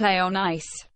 play on ice.